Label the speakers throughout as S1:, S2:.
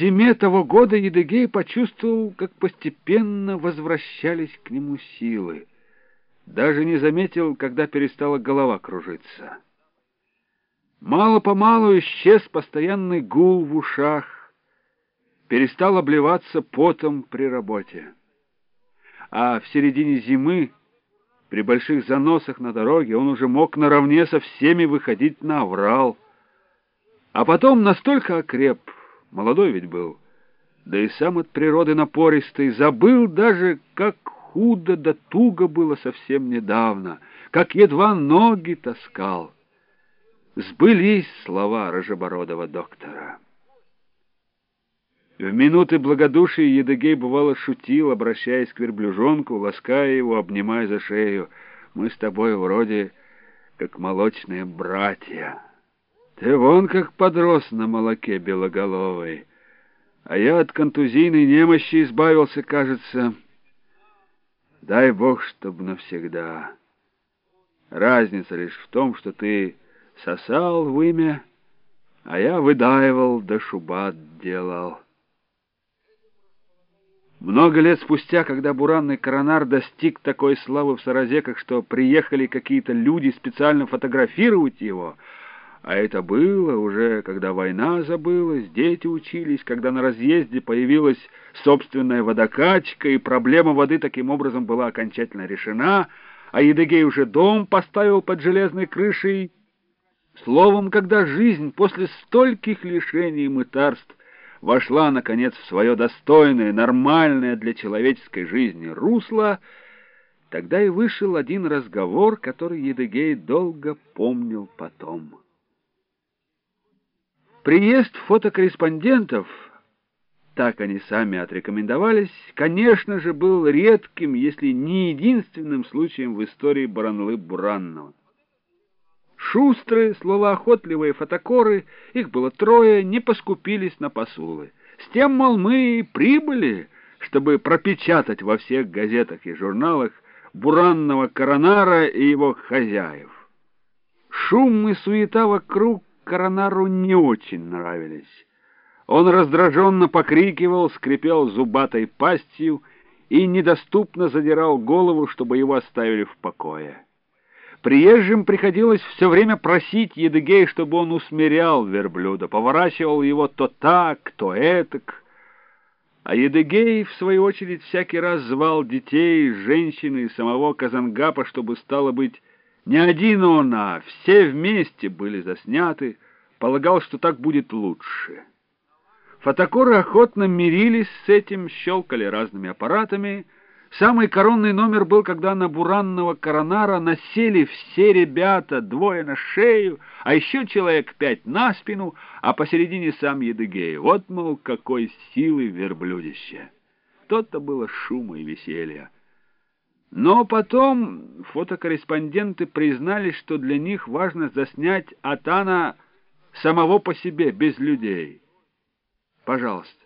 S1: зиме того года Едыгей почувствовал, как постепенно возвращались к нему силы. Даже не заметил, когда перестала голова кружиться. Мало-помалу исчез постоянный гул в ушах, перестал обливаться потом при работе. А в середине зимы, при больших заносах на дороге, он уже мог наравне со всеми выходить на аврал. А потом настолько окреп, молодой ведь был, да и сам от природы напористый, забыл даже, как худо да туго было совсем недавно, как едва ноги таскал. Сбылись слова рыжебородого доктора. В минуты благодушия Едыгей бывало шутил, обращаясь к верблюжонку, лаская его, обнимая за шею. «Мы с тобой вроде как молочные братья». Ты вон как подрос на молоке белоголовый. А я от контузийной немощи избавился, кажется. Дай Бог, чтоб навсегда. Разница лишь в том, что ты сосал в имя, а я выдаивал да шубат делал. Много лет спустя, когда буранный коронар достиг такой славы в Саразеках, что приехали какие-то люди специально фотографировать его — а это было уже, когда война забылась, дети учились, когда на разъезде появилась собственная водокачка, и проблема воды таким образом была окончательно решена, а Едыгей уже дом поставил под железной крышей. Словом, когда жизнь после стольких лишений и мытарств вошла, наконец, в свое достойное, нормальное для человеческой жизни русло, тогда и вышел один разговор, который Едыгей долго помнил потом. Приезд фотокорреспондентов, так они сами отрекомендовались, конечно же, был редким, если не единственным случаем в истории Баранлы-Буранного. Шустрые, словоохотливые фотокоры, их было трое, не поскупились на посулы. С тем, мол, мы и прибыли, чтобы пропечатать во всех газетах и журналах Буранного коронара и его хозяев. Шум и суета вокруг Коронару не очень нравились. Он раздраженно покрикивал, скрипел зубатой пастью и недоступно задирал голову, чтобы его оставили в покое. Приезжим приходилось все время просить Едыгей, чтобы он усмирял верблюда, поворачивал его то так, то этак. А Едыгей, в свою очередь, всякий раз звал детей, женщин и самого Казангапа, чтобы, стало быть, не один он, а все вместе были засняты, полагал, что так будет лучше. Фотокоры охотно мирились с этим, щелкали разными аппаратами. Самый коронный номер был, когда на буранного коронара насели все ребята, двое на шею, а еще человек пять на спину, а посередине сам Едыгей. Вот, мол, какой силы верблюдище! То-то было шума и веселья. Но потом фотокорреспонденты признали, что для них важно заснять Атана самого по себе, без людей. Пожалуйста,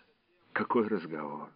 S1: какой разговор.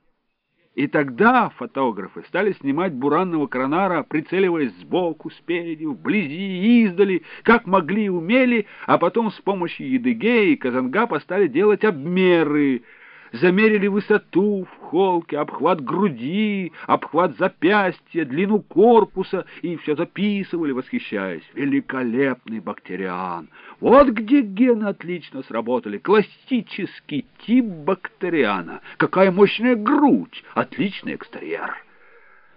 S1: И тогда фотографы стали снимать буранного кранара, прицеливаясь сбоку, спереди, вблизи издали, как могли и умели, а потом с помощью Едыгея и Казангапа стали делать обмеры — замерили высоту в холке, обхват груди, обхват запястья, длину корпуса и все записывали, восхищаясь. Великолепный бактериан! Вот где гены отлично сработали. Классический тип бактериана. Какая мощная грудь! Отличный экстерьер!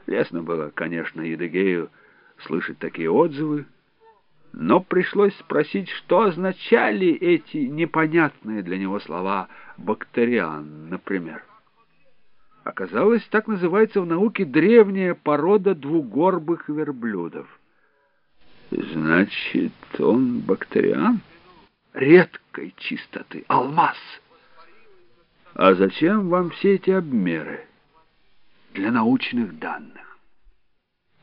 S1: Лестно было, конечно, Едыгею слышать такие отзывы, но пришлось спросить, что означали эти непонятные для него слова «бактериан», например. Оказалось, так называется в науке древняя порода двугорбых верблюдов. Значит, он бактериан? Редкой чистоты, алмаз. А зачем вам все эти обмеры? Для научных данных.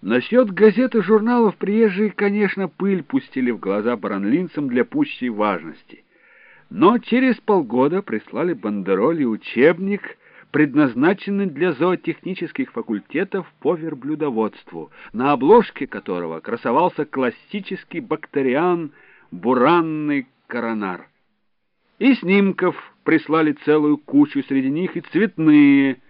S1: Насчет газет и журналов приезжие, конечно, пыль пустили в глаза баранлинцам для пущей важности. Но через полгода прислали бандероль и учебник, предназначенный для зоотехнических факультетов по верблюдоводству, на обложке которого красовался классический бактериан буранный коронар. И снимков прислали целую кучу, среди них и цветные –